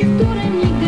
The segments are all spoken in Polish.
you couldn't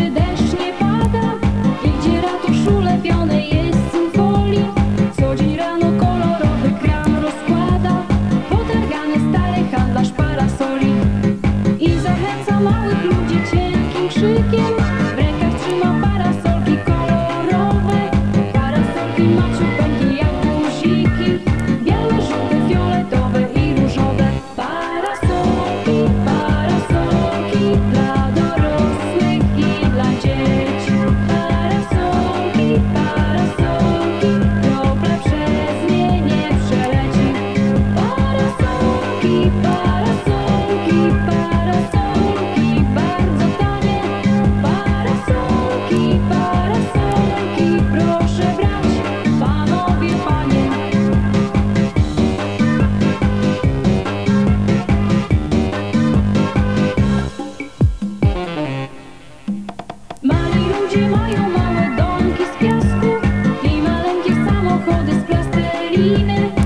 Ludzie mają małe domki z piasku i z.